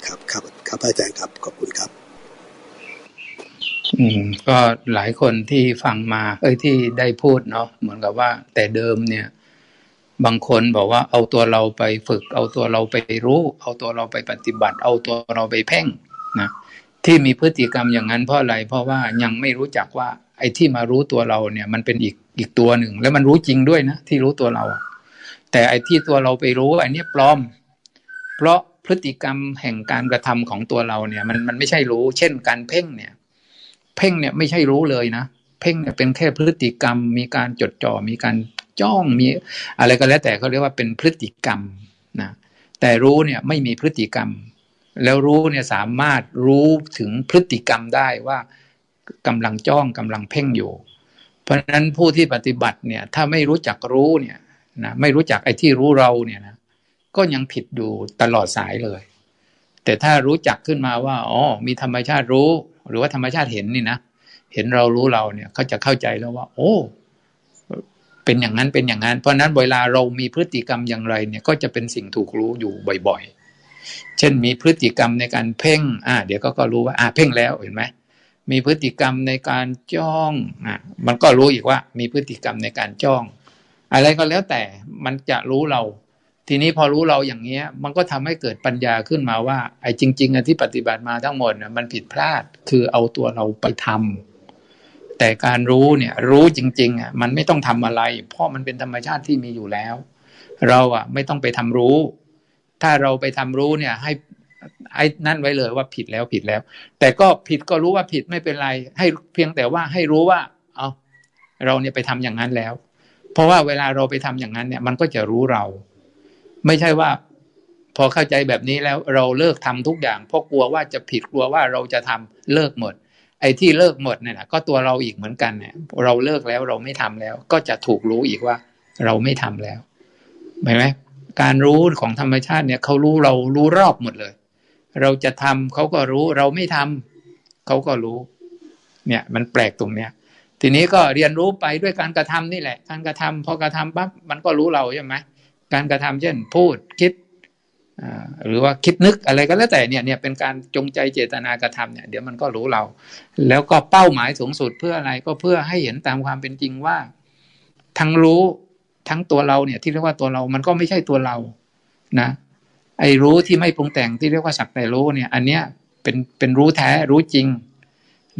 ครับครับครับอาจารย์ครับขอบคุณครับ อืมก็หลายคนที่ฟังมา เอ้ยที่ได้พูดเนาะเหมือนกับว่า แต่เดิมเนี่ย บางคนบอกว่าเอาตัวเราไปฝึก เอาตัวเราไปรู้ เอาตัวเราไปปฏิบัติ เอาตัวเราไปเพ่งนะที่มีพฤติกรรมอย่างนั้นเพราะอะไร เพราะว่ายังไม่รู้จักว่า ไอ้ที่มารู้ตัวเราเนี่ย มันเป็นอีกอีกตัวหนึ่ง แล้วมันรู้จริงด้วยนะที่รู้ตัวเรา แต่ไอ้ที่ตัวเราไปรู้ไอ้เนี่ยปลอม เพราะพฤติกรรมแห่งการกระทำของตัวเราเนี่ย มันมันไม่ใช่รู้ เช่น การเพ่งเนี่ย เพ่งเนี่ยไม่ใช่รู้เลยนะ เพ่งเนี่ยเป็นแค่พฤติกรรม มีการจดจ่อมีการจ้องมีอะไรก็แล้ว แต่เขาเรียกว่าเป็นพฤติกรรมนะแต่รู้เนี่ยไม่มีพฤติกรรม แล้วรู้เนี่ยสามารถรู้ถึงพฤติกรรมได้ว่ากำลังจ้องกำลังเพ่งอยู่ เพราะฉะนั้นผู้ที่ปฏิบัติเนี่ยถ้าไม่รู้จักรู้เนี่ยนะไม่รู้จักไอ้ที่รู้เราเนี่ยนะก็ยังผิดอยู่ตลอดสายเลย แต่ถ้ารู้จักขึ้นมาว่าอ๋อมีธรรมชาติรู้ หรือว่าธรรมชาติเห็นนี่นะเห็นเรารู้เราเนี่ยเขาจะเข้าใจแล้วว่า โอ้เป็นอย่างนั้นเป็นอย่างนั้น เพราะนั้นเวลาเรามีพฤติกรรมอย่างไรเนี่ยก็จะเป็นสิ่งถูกรู้อยู่บ่อยๆ เช่นมีพฤติกรรมในการเพ่ง อ่า เดี๋ยวก็ก็รู้ว่า อ่าเพ่งแล้วเห็นไหมมีพฤติกรรมในการจ้องอะมันก็รู้อีกว่า มีพฤติกรรมในการจ้อง อะไรก็แล้วแต่มันจะรู้เรา ทีนี้พอรู้เราอย่างเงี้ย มันก็ทำให้เกิดปัญญาขึ้นมาว่า ไอ้จริงๆที่ปฏิบัติมาทั้งหมดมันผิดพลาดคือเอาตัวเราไปทำแต่การรู้เนี่ยรู้จริงๆอะมันไม่ต้องทำอะไร เพราะมันเป็นธรรมชาติที่มีอยู่แล้ว เราอะไม่ต้องไปทำรู้ ถ้าเราไปทำรู้เนี่ยให้ไอ้นั่นไว้เลยว่าผิดแล้วผิดแล้ว แต่ก็ผิดก็รู้ว่าผิดไม่เป็นไร ให้เพียงแต่ว่าให้รู้ว่า เอาเราเนี่ยไปทำอย่างนั้นแล้ว เพราะว่าเวลาเราไปทำอย่างนั้นเนี่ย มันก็จะรู้เรา ไม่ใช่ว่า พอเข้าใจแบบนี้แล้วเราเลิกทำทุกอย่าง เพราะกลัวว่าจะผิดกลัวว่าเราจะทำเลิกหมด ไอ้ที่เลิกหมดเนี่ยนะก็ตัวเราอีกเหมือนกันเนี่ยเราเลิกแล้วเราไม่ทำแล้ว ก็จะถูกรู้อีกว่า เราไม่ทำแล้วเห็นไหมการรู้ของธรรมชาติเนี่ยเขารู้เรารู้รอบหมดเลย เราจะทำเขาก็รู้เราไม่ทำเขาก็รู้ เนี่ย มันแปลกตรงเนี้ยทีนี้ก็เรียนรู้ไปด้วยการกระทำนี่แหละ การกระทำพอกระทำปั๊บมันก็รู้เราใช่ไหม การกระทำเช่น พูดคิดหรือว่าคิดนึกอะไรก็แล้วแต่เนี่ยเนี่ยเป็นการจงใจเจตนากระทำเนี่ย เดี๋ยวมันก็รู้เรา แล้วก็เป้าหมายสูงสุดเพื่ออะไรก็เพื่อให้เห็นตามความเป็นจริงว่า ทั้งรู้ทั้งตัวเราเนี่ย ที่เรียกว่าตัวเรามันก็ไม่ใช่ตัวเรานะไอ้รู้ที่ไม่ปรุงแต่งที่เรียกว่าสักแต่รู้เนี่ย อันเนี้ยเป็นเป็นรู้แท้รู้จริง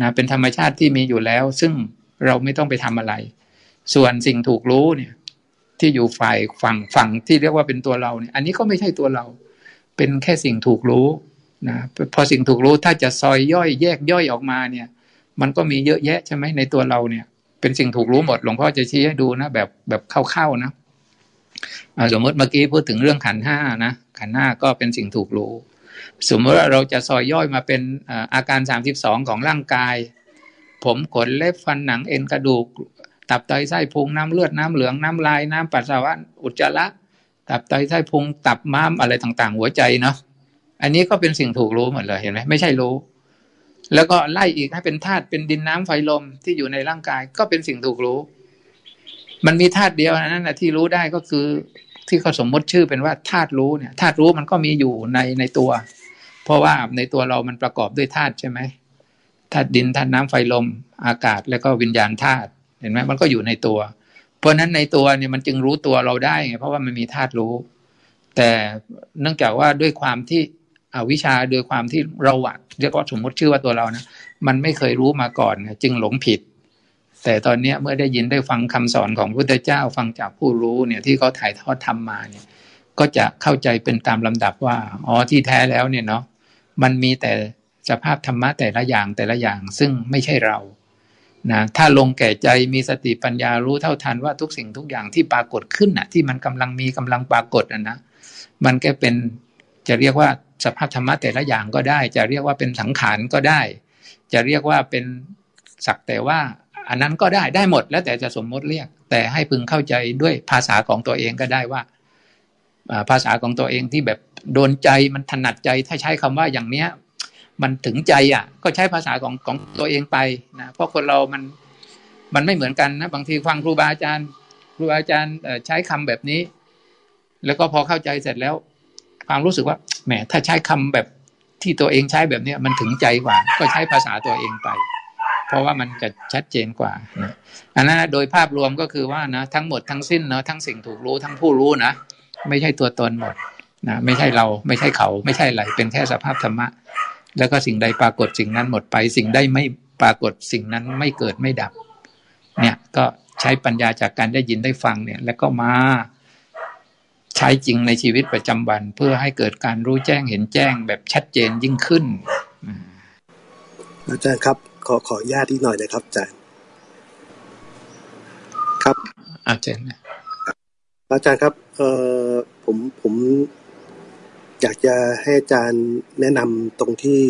นะเป็นธรรมชาติที่มีอยู่แล้ว ซึ่งเราไม่ต้องไปทำอะไร ส่วนสิ่งถูกรู้เนี่ย ที่อยู่ฝ่ายฝั่งฝั่งที่เรียกว่าเป็นตัวเราเนี่ย อันนี้ก็ไม่ใช่ตัวเรา เป็นแค่สิ่งถูกรู้นะพอสิ่งถูกรู้ถ้าจะซอยย่อยแยกย่อยออกมาเนี่ย มันก็มีเยอะแยะใช่ไหมในตัวเราเนี่ย เป็นสิ่งถูกรู้หมดหลวงพ่อจะชี้ให้ดูนะ แบบแบบเข้าๆนะสมมติเมื่อกี้พูดถึงเรื่องขันห้านะขันห้าก็เป็นสิ่งถูกรู้ สมมติว่าเราจะซอยย่อยมาเป็นอาการสามสิบสองของร่างกาย ผมขนเล็บฟันหนังเอ็นกระดูก ตับไตไส้พุงน้ำเลือดน้ำเหลืองน้ำลายน้ำปัสสาวะอุจจาระตับไตไส้พุงตับม้ามอะไรต่าง ๆ หัวใจเนาะอันนี้ก็เป็นสิ่งถูกรู้หมดเลยเห็นไหมไม่ใช่รู้ แล้วก็ไล่อีกให้เป็นธาตุเป็นดินน้ำไฟลมที่อยู่ในร่างกายก็เป็นสิ่งถูกรู้ มันมีธาตุเดียวนั้นนะที่รู้ได้ก็คือที่เขาสมมติชื่อเป็นว่าธาตุรู้เนี่ยธาตุรู้มันก็มีอยู่ในในตัว เพราะว่าในตัวเรามันประกอบด้วยธาตุใช่ไหมธาตุดินธาตุน้ำไฟลมอากาศแล้วก็วิญญาณธาตุ เห็นไหมมันก็อยู่ในตัว เพราะนั้นในตัวเนี่ยมันจึงรู้ตัวเราได้ไงเพราะว่ามันมีธาตุรู้ แต่เนื่องจากว่าด้วยความที่อวิชาโดยความที่เราอะเรียกว่าสมมติชื่อว่าตัวเรานะมันไม่เคยรู้มาก่อนจึงหลงผิด แต่ตอนนี้เมื่อได้ยินได้ฟังคำสอนของพระพุทธเจ้าฟังจากผู้รู้เนี่ยที่เขาถ่ายทอดทำมาเนี่ย ก็จะเข้าใจเป็นตามลำดับว่าอ๋อที่แท้แล้วเนี่ยเนาะมันมีแต่สภาพธรรมะแต่ละอย่างแต่ละอย่างซึ่งไม่ใช่เรา นะถ้าลงแก่ใจมีสติปัญญารู้เท่าทันว่าทุกสิ่งทุกอย่างที่ปรากฏขึ้นน่ะ ที่มันกำลังมีกำลังปรากฏนะนะมันก็เป็นจะเรียกว่าสภาพธรรมะแต่ละอย่างก็ได้ จะเรียกว่าเป็นสังขารก็ได้ จะเรียกว่าเป็นสักแต่ว่า อันนั้นก็ได้ได้หมด แล้วแต่จะสมมติเรียก แต่ให้พึงเข้าใจด้วยภาษาของตัวเองก็ได้ว่าภาษาของตัวเองที่แบบโดนใจมันถนัดใจถ้าใช้คำว่าอย่างเนี้ย มันถึงใจอะ ก็ใช้ภาษาของของตัวเองไปนะเพราะคนเรามันมันไม่เหมือนกันนะบางทีฟังครูบาอาจารย์ครูบาอาจารย์ใช้คำแบบนี้ แล้วก็พอเข้าใจเสร็จแล้ว ความรู้สึกว่าแหมถ้าใช้คำแบบที่ตัวเองใช้แบบเนี้ยมันถึงใจกว่า ก็ใช้ภาษาตัวเองไป เพราะว่ามันจะชัดเจนกว่านะอันนั้นโดยภาพรวมก็คือว่านะทั้งหมดทั้งสิ้นเนาะทั้งสิ่งถูกรู้ทั้งผู้รู้นะไม่ใช่ตัวตนหมดนะไม่ใช่เราไม่ใช่เขาไม่ใช่อะไรเป็นแค่สภาพธรรมะ แล้วก็สิ่งใดปรากฏสิ่งนั้นหมดไป สิ่งใดไม่ปรากฏสิ่งนั้นไม่เกิดไม่ดับ เนี่ยก็ใช้ปัญญาจากการได้ยินได้ฟังเนี่ย แล้วก็มาใช้จริงในชีวิตประจำวัน เพื่อให้เกิดการรู้แจ้งเห็นแจ้งแบบชัดเจนยิ่งขึ้นอาจารย์ครับ ขอขอญาตที่หน่อยนะครับอาจารย์ครับอาจารย์อาจารย์ครับ เอ่อผมผม อยากจะให้อาจารย์แนะนำตรงที่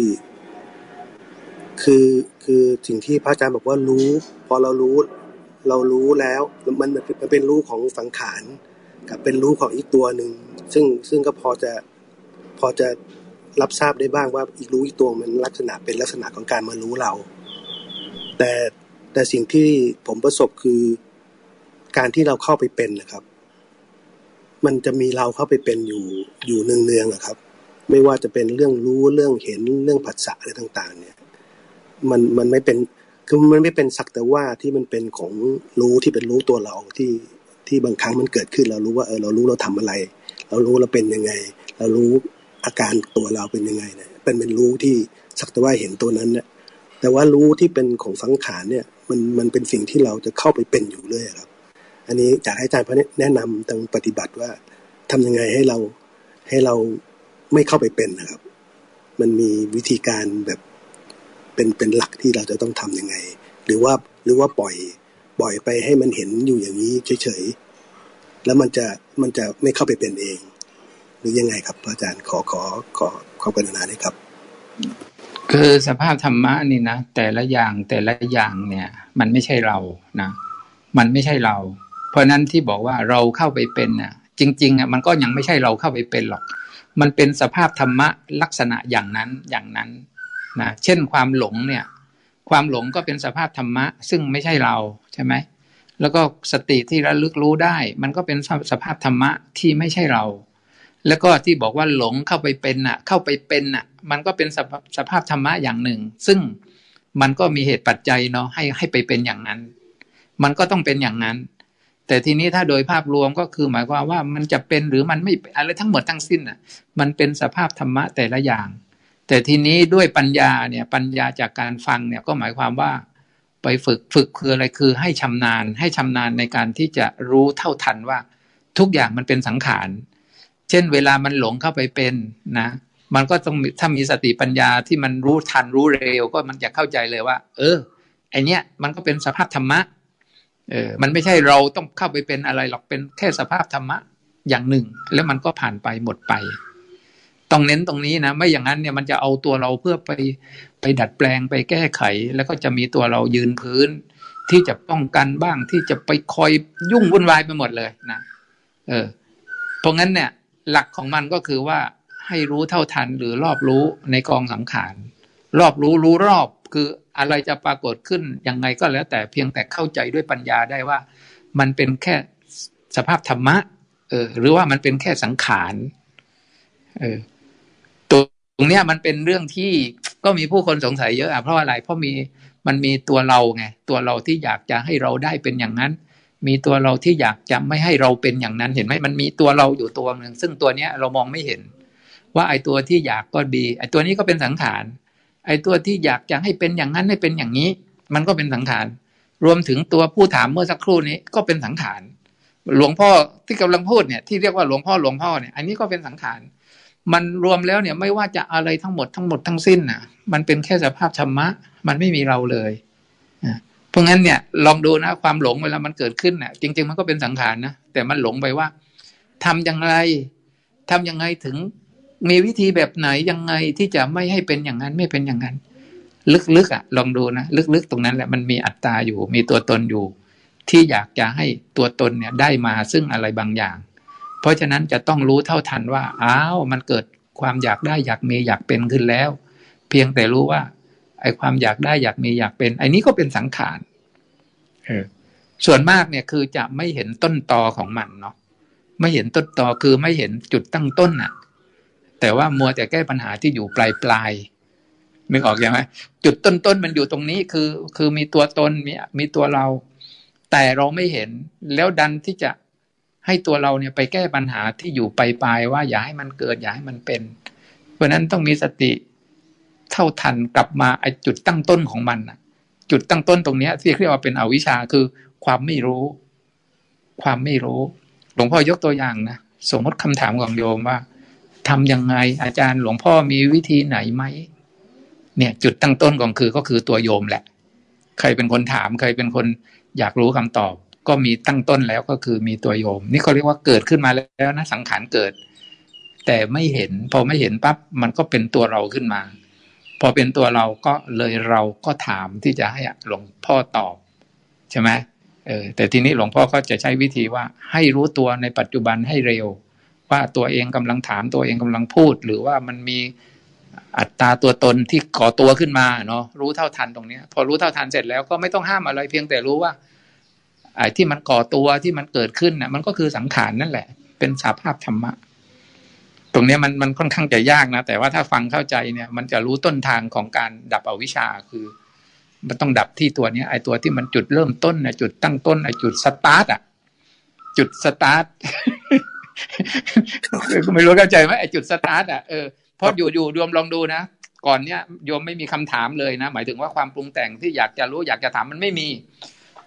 คือคือสิ่งที่พระอาจารย์บอกว่ารู้ พอเรารู้ เรารู้แล้วมันมันเป็นรู้ของสังขารกับเป็นรู้ของอีกตัวหนึ่งซึ่งซึ่งก็พอจะพอจะรับทราบได้บ้างว่าอีกรู้อีกตัวมันลักษณะเป็นลักษณะของการมารู้เรา แต่แต่สิ่งที่ผมประสบคือ การที่เราเข้าไปเป็นนะครับ มันจะมีเราเข้าไปเป็นอยู่อยู่เนืองๆอะครับ ไม่ว่าจะเป็นเรื่องรู้เรื่องเห็นเรื่องผัสสะอะไรต่าง ๆ เนี่ย มันมันไม่เป็นคือมันไม่เป็นสักแต่ว่าที่มันเป็นของรู้ที่เป็นรู้ตัวเราที่ที่บางครั้งมันเกิดขึ้นเรารู้ว่าเออเรารู้เราทำอะไร เรารู้เราเป็นยังไง เรารู้อาการตัวเราเป็นยังไงเนี่ยเป็นเป็นรู้ที่สักแต่ว่าเห็นตัวนั้นเนี่ยแต่ว่ารู้ที่เป็นของสังขารเนี่ย มันมันเป็นสิ่งที่เราจะเข้าไปเป็นอยู่เรื่อยครับ อันนี้จากให้อาจารย์พระแนะนำทางปฏิบัติว่าทำยังไงให้เราให้เราไม่เข้าไปเป็นนะครับ มันมีวิธีการแบบเป็นเป็นหลักที่เราจะต้องทํำยังไง หรือว่าหรือว่าปล่อยปล่อยไปให้มันเห็นอยู่อย่างนี้เฉยๆแล้วมันจะมันจะไม่เข้าไปเป็นเอง หรือยังไงครับอาจารย์ขอขอขอขอกรุณาด้วยครับคือสภาพธรรมะนี่นะแต่ละอย่างแต่ละอย่างเนี่ย มันไม่ใช่เรานะ มันไม่ใช่เรา เพราะนั้นที่บอกว่าเราเข้าไปเป็นน่ะ จริงๆอะมันก็ยังไม่ใช่เราเข้าไปเป็นหรอก มันเป็นสภาพธรรมะลักษณะอย่างนั้นอย่างนั้นนะเช่นความหลงเนี่ย ความหลงก็เป็นสภาพธรรมะ ซึ่งไม่ใช่เราใช่ไหมแล้วก็สติที่ระลึกรู้ได้ มันก็เป็นสภาพธรรมะที่ไม่ใช่เรา แล้วก็ที่บอกว่าหลงเข้าไปเป็นน่ะ เข้าไปเป็นน่ะ มันก็เป็นสภาพสภาพธรรมะอย่างหนึ่ง ซึ่งมันก็มีเหตุปัจจัยเนาะให้ให้ไปเป็นอย่างนั้น มันก็ต้องเป็นอย่างนั้น แต่ทีนี้ถ้าโดยภาพรวมก็คือหมายความว่ามันจะเป็นหรือมันไม่อะไรทั้งหมดทั้งสิ้นอะ มันเป็นสภาพธรรมะแต่ละอย่าง แต่ทีนี้ด้วยปัญญาเนี่ยปัญญาจากการฟังเนี่ยก็หมายความว่า ไปฝึกฝึกคืออะไรคือให้ชำนาญ ให้ชำนาญในการที่จะรู้เท่าทันว่า ทุกอย่างมันเป็นสังขาร เช่นเวลามันหลงเข้าไปเป็นนะ มันก็ต้องถ้ามีสติปัญญาที่มันรู้ทันรู้เร็ว ก็มันจะเข้าใจเลยว่า เออไอเนี้ยมันก็เป็นสภาพธรรมะ เออมันไม่ใช่เราต้องเข้าไปเป็นอะไรหรอกเป็นแค่สภาพธรรมะอย่างหนึ่ง แล้วมันก็ผ่านไปหมดไปต้องเน้นตรงนี้นะ ไม่อย่างนั้นเนี่ยมันจะเอาตัวเราเพื่อไปไปดัดแปลงไปแก้ไข แล้วก็จะมีตัวเรายืนพื้น ที่จะป้องกันบ้างที่จะไปคอยยุ่งวุ่นวายไปหมดเลยนะเออ เพราะงั้นเนี่ย หลักของมันก็คือว่าให้รู้เท่าทันหรือรอบรู้ในกองสังขารรอบรู้รู้รอบ คืออะไรจะปรากฏขึ้นยังไงก็แล้วแต่เพียงแต่เข้าใจด้วยปัญญาได้ว่า มันเป็นแค่สภาพธรรมะเออหรือว่ามันเป็นแค่สังขารเออตรงเนี้ยมันเป็นเรื่องที่ก็มีผู้คนสงสัยเยอะอะเพราะอะไรเพราะมีมันมีตัวเราไงตัวเราที่อยากจะให้เราได้เป็นอย่างนั้น มีตัวเราที่อยากจะไม่ให้เราเป็นอย่างนั้นเห็นไหมมันมีตัวเราอยู่ตัวหนึ่งซึ่งตัวเนี้ยเรามองไม่เห็น ว่าไอ้ตัวที่อยากก็ดีไอ้ตัวนี้ก็เป็นสังขาร ไอ้ตัวที่อยากจะให้เป็นอย่างนั้นให้เป็นอย่างนี้ มันก็เป็นสังขารรวมถึงตัวผู้ถามเมื่อสักครู่นี้ก็เป็นสังขารหลวงพ่อที่กำลังพูดเนี่ยที่เรียกว่าหลวงพ่อหลวงพ่อเนี่ยอันนี้ก็เป็นสังขารมันรวมแล้วเนี่ยไม่ว่าจะอะไรทั้งหมดทั้งหมดทั้งสิ้นน่ะ มันเป็นแค่สภาพธรรมะ มันไม่มีเราเลยเพราะงั้นเนี่ยลองดูนะความหลงเวลามันเกิดขึ้นน่ะ จริง ๆ มันก็เป็นสังขารนะแต่มันหลงไปว่าทำอย่างไรทำยังไงถึง มีวิธีแบบไหนยังไงที่จะไม่ให้เป็นอย่างนั้นไม่เป็นอย่างนั้น ลึกๆอะ ลองดูนะลึกๆตรงนั้นแหละมันมีอัตตาอยู่ มีตัวตนอยู่ ที่อยากจะให้ตัวตนเนี่ยได้มาซึ่งอะไรบางอย่าง เพราะฉะนั้นจะต้องรู้เท่าทันว่าอ้าวมันเกิดความอยากได้อยากมีอยากเป็นขึ้นแล้ว เพียงแต่รู้ว่า ไอ้ความอยากได้อยากมีอยากเป็นไอ้นี้ก็เป็นสังขารเออส่วนมากเนี่ยคือจะไม่เห็นต้นตอของมันเนาะไม่เห็นต้นตอคือไม่เห็นจุดตั้งต้นอะ แต่ว่ามัวแต่แก้ปัญหาที่อยู่ปลายปลายนึกออกยังไหมจุดต้นต้นมันอยู่ตรงนี้คือ คือมีตัวตนมีมีตัวเรา แต่เราไม่เห็นแล้วดันที่จะให้ตัวเราเนี่ยไปแก้ปัญหาที่อยู่ปลายปลายว่าอย่าให้มันเกิดอย่าให้มันเป็น เพราะนั้นต้องมีสติเท่าทันกลับมาไอ้จุดตั้งต้นของมันะจุดตั้งต้นตรงนี้ที่เรียกว่าเป็นอวิชชาคือความไม่รู้ ความไม่รู้ หลวงพ่อยกตัวอย่างนะสมมติคำถามของโยมว่า ทำยังไง อาจารย์หลวงพ่อมีวิธีไหนไหมเนี่ย จุดตั้งต้นของคือก็คือตัวโยมแหละ ใครเป็นคนถาม ใครเป็นคนอยากรู้คำตอบ ก็มีตั้งต้นแล้วก็คือมีตัวโยม นี่เขาเรียกว่าเกิดขึ้นมาแล้วนะสังขารเกิด แต่ไม่เห็น พอไม่เห็นปั๊บมันก็เป็นตัวเราขึ้นมา พอเป็นตัวเราก็เลยเราก็ถามที่จะให้หลวงพ่อตอบใช่ไหมเออแต่ทีนี้หลวงพ่อก็จะใช้วิธีว่าให้รู้ตัวในปัจจุบันให้เร็ว ว่าตัวเองกำลังถามตัวเองกำลังพูด หรือว่ามันมีอัตราตัวตนที่ก่อตัวขึ้นมาเนาะรู้เท่าทันตรงนี้พอรู้เท่าทันเสร็จแล้วก็ไม่ต้องห้ามอะไรเพียงแต่รู้ว่าไอ้ที่มันก่อตัวที่มันเกิดขึ้นน่ะ มันก็คือสังขารนั่นแหละ เป็นสาภาพธรรมะ ตรงเนี้ยมันมันค่อนข้างจะยากนะแต่ว่าถ้าฟังเข้าใจเนี่ย มันจะรู้ต้นทางของการดับอวิชชาคือ มันต้องดับที่ตัวเนี้ยไอ้ตัวที่มันจุดเริ่มต้นนะจุดตั้งต้นไอ้จุดสตาร์ทอะจุดสตาร์ท ไม่รู้เข้าใจไหมไอจุดสตาร์ทอะเออเพราะอยู่อยู่รวมลองดูนะก่อนเนี้ยโยมไม่มีคำถามเลยนะ หมายถึงว่าความปรุงแต่งที่อยากจะรู้อยากจะถามมันไม่มี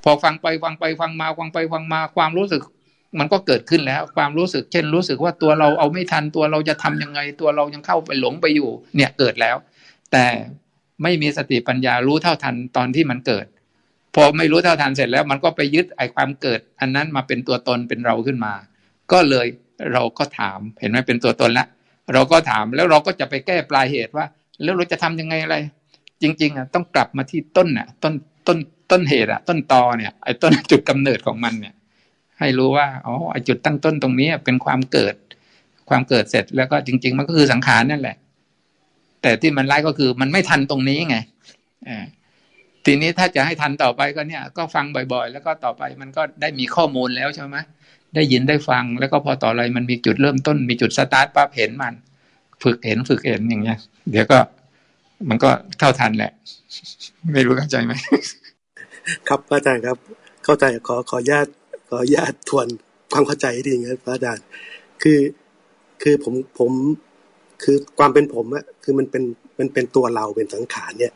พอฟังไปฟังไปฟังมาฟังไปฟังมาความรู้สึก มันก็เกิดขึ้นแล้ว ความรู้สึก เช่น รู้สึกว่าตัวเราเอาไม่ทันตัวเราจะทำยังไง ตัวเรายังเข้าไปหลงไปอยู่ เนี่ยเกิดแล้ว แต่ไม่มีสติปัญญารู้เท่าทันตอนที่มันเกิด พอไม่รู้เท่าทันเสร็จแล้ว มันก็ไปยึดไอ้ความเกิด อันนั้นมาเป็นตัวตนเป็นเราขึ้นมา ก็เลย เราก็ถามเห็นไหมเป็นตัวตนละเราก็ถามแล้วเราก็จะไปแก้ปลายเหตุว่า แล้วเราจะทำยังไงอะไร จริง ๆอะต้องกลับมาที่ต้นอะ ต้นต้นต้นเหตุอะ ต้นตอเนี่ยไอ้ต้นจุดกำเนิดของมันเนี่ย ให้รู้ว่าอ๋อไอ้จุดตั้งต้นตรงนี้เป็นความเกิด ความเกิดเสร็จแล้วก็จริง ๆ มันก็คือสังขารนั่นแหละ แต่ที่มันไล่ก็คือมันไม่ทันตรงนี้ไงอ่าทีนี้ถ้าจะให้ทันต่อไปก็เนี่ย ก็ฟังบ่อย ๆ แล้วก็ต่อไปมันก็ได้มีข้อมูลแล้วใช่ไหม ได้ยินได้ฟัง แล้วก็พอต่ออะไรมันมีจุดเริ่มต้น มีจุดสตาร์ทปั๊บเห็นมัน ฝึกเห็นฝึกเห็นอย่างเงี้ย เดี๋ยวก็มันก็เท่าทันแหละ ไม่รู้เข้าใจไหมครับพระอาจารย์ครับ เข้าใจขอขอญาตขอญาตทวนความเข้าใจดีครับพระอาจารย์คือคือผมผมคือความเป็นผมอะคือมันเป็นมันเป็นตัวเราเป็นสังขารเนี่ย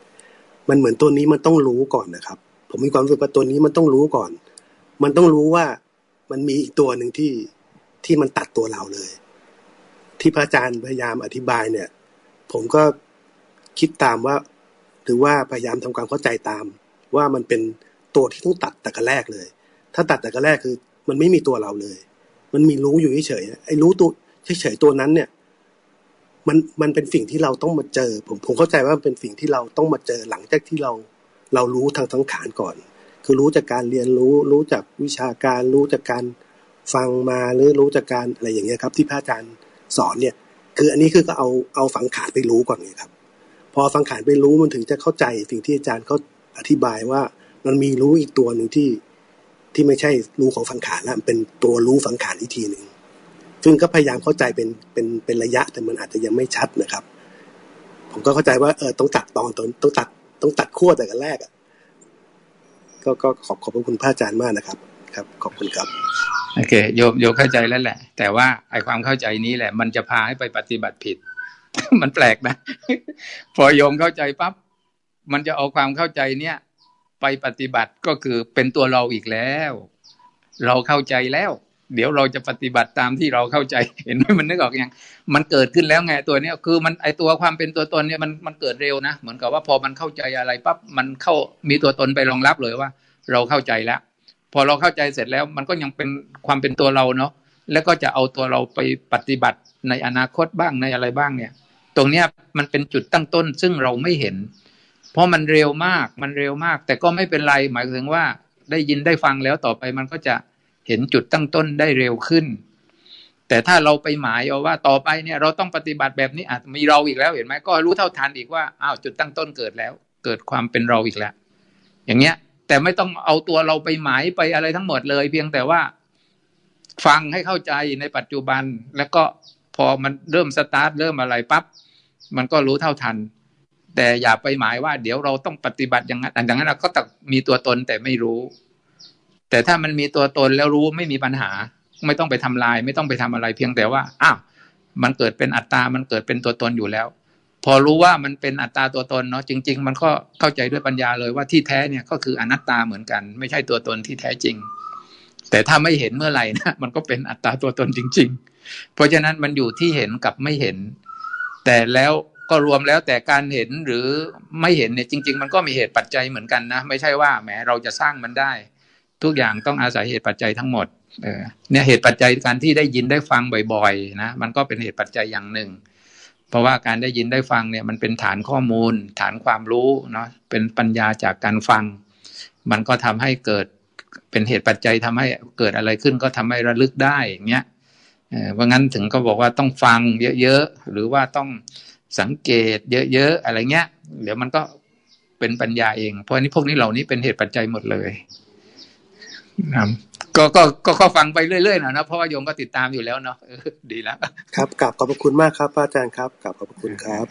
มันเหมือนตัวนี้มันต้องรู้ก่อนนะครับ ผมมีความรู้สึกว่าตัวนี้มันต้องรู้ก่อน มันต้องรู้ว่า มันมีอีกตัวหนึ่งที่ที่มันตัดตัวเราเลย ที่พระอาจารย์พยายามอธิบายเนี่ย ผมก็คิดตามว่า หรือว่าพยายามทำความเข้าใจตาม ว่ามันเป็นตัวที่ต้องตัดแต่กระแรกเลย ถ้าตัดแต่กระแรกคือ มันไม่มีตัวเราเลย มันมีรู้อยู่เฉยไอ้รู้ตัวเฉยๆตัวนั้นเนี่ย มันมันเป็นสิ่งที่เราต้องมาเจอ ผมผมเข้าใจว่าเป็นสิ่งที่เราต้องมาเจอหลังจากที่เรา เรารู้ทางสังขารก่อน คือรู้จากการเรียนรู้ รู้จากวิชาการ รู้จากการฟังมาหรือรู้จากการอะไรอย่างเงี้ยครับ ที่พระอาจารย์สอนเนี่ย คืออันนี้คือก็เอาเอาฝังขานไปรู้ก่อนไงครับ พอฟังขานไปรู้มันถึงจะเข้าใจสิ่งที่อาจารย์เขาอธิบายว่ามันมีรู้อีกตัวหนึ่งที่ที่ไม่ใช่รู้ของฝังขานแล้วเป็นตัวรู้ฝังขานอีกทีหนึ่งซึ่งก็พยายามเข้าใจเป็นเป็นเป็นระยะแต่มันอาจจะยังไม่ชัดนะครับ ผมก็เข้าใจว่าเออต้องตัดตอนต้องตัดต้องตัดขั้วแต่กันแรกอะ ก็ก็ขอบขอบคุณพระอาจารย์มากนะครับ ครับ ขอบคุณครับโอเคโยมโยมเข้าใจแล้วแหละ แต่ว่าไอความเข้าใจนี้แหละ มันจะพาให้ไปปฏิบัติผิด มันแปลกนะ พอโยมเข้าใจปั๊บมันจะเอาความเข้าใจเนี้ยไปปฏิบัติก็คือเป็นตัวเราอีกแล้ว เราเข้าใจแล้ว เดี๋ยวเราจะปฏิบัติตามที่เราเข้าใจเห็นไหมมันนึกออกยังมันเกิดขึ้นแล้วไงตัวเนี้ยคือมันไอตัวความเป็นตัวตนเนี่ยมันมันเกิดเร็วนะเหมือนกับว่าพอมันเข้าใจอะไรปั๊บมันเข้ามีตัวตนไปรองรับเลยว่า เราเข้าใจแล้ว พอเราเข้าใจเสร็จแล้วมันก็ยังเป็นความเป็นตัวเราเนาะแล้วก็จะเอาตัวเราไปปฏิบัติในอนาคตบ้างในอะไรบ้างเนี่ย ตรงเนี้ยมันเป็นจุดตั้งต้นซึ่งเราไม่เห็น เพราะมันเร็วมากมันเร็วมาก แต่ก็ไม่เป็นไรหมายถึงว่าได้ยินได้ฟังแล้วต่อไปมันก็จะ เห็นจุดตั้งต้นได้เร็วขึ้น แต่ถ้าเราไปหมายเอาว่าต่อไปเนี่ย เราต้องปฏิบัติแบบนี้อาจมีเราอีกแล้วเห็นไหมก็รู้เท่าทันอีกว่าอ้าวจุดตั้งต้นเกิดแล้ว เกิดความเป็นเราอีกแล้ว อย่างเงี้ย แต่ไม่ต้องเอาตัวเราไปหมายไปอะไรทั้งหมดเลย เพียงแต่ว่า ฟังให้เข้าใจในปัจจุบันแล้วก็พอมันเริ่มสตาร์ทเริ่มอะไรปั๊บมันก็รู้เท่าทัน แต่อย่าไปหมายว่า เดี๋ยวเราต้องปฏิบัติอย่างนั้นอย่างนั้นเราก็ต้องมีตัวตนแต่ไม่รู้ แต่ถ้ามันมีตัวตนแล้วรู้ไม่มีปัญหา ไม่ต้องไปทำลาย ไม่ต้องไปทำอะไรเพียงแต่ว่าอ้าวมันเกิดเป็นอัตตา มันเกิดเป็นตัวตนอยู่แล้ว พอรู้ว่ามันเป็นอัตตาตัวตนเนาะจริง ๆ มันก็เข้าใจด้วยปัญญาเลยว่าที่แท้เนี่ยก็คืออนัตตาเหมือนกัน ไม่ใช่ตัวตนที่แท้จริง แต่ถ้าไม่เห็นเมื่อไหร่นะมันก็เป็นอัตตาตัวตนจริง ๆ เพราะฉะนั้นมันอยู่ที่เห็นกับไม่เห็น แต่แล้วก็รวมแล้วแต่การเห็นหรือไม่เห็นเนี่ยจริง ๆ มันก็มีเหตุปัจจัยเหมือนกันนะ ไม่ใช่ว่าแหมเราจะสร้างมันได้ ทุกอย่างต้องอาศัยเหตุปัจจัยทั้งหมดเออเนี่ยเหตุปัจจัยการที่ได้ยินได้ฟังบ่อยๆนะมันก็เป็นเหตุปัจจัยอย่างหนึ่ง เพราะว่าการได้ยินได้ฟังเนี่ยมันเป็นฐานข้อมูล ฐานความรู้เนาะเป็นปัญญาจากการฟัง มันก็ทำให้เกิดเป็นเหตุปัจจัยทำให้เกิดอะไรขึ้นก็ทำให้ระลึกได้อย่างเงี้ยเพราะงั้นถึงก็บอกว่าต้องฟังเยอะๆ หรือว่าต้องสังเกตเยอะๆ อะไรเงี้ย เดี๋ยวมันก็เป็นปัญญาเอง เพราะนี้พวกนี้เหล่านี้เป็นเหตุปัจจัยหมดเลย ครับก็ก็ก็ก็ฟังไปเรื่อยๆหน่อยนะเพราะว่าโยมก็ติดตามอยู่แล้วเนาะเออดีแล้ว ครับกลับขอบพระคุณมากครับพระอาจารย์ครับกลับขอบพระคุณครับ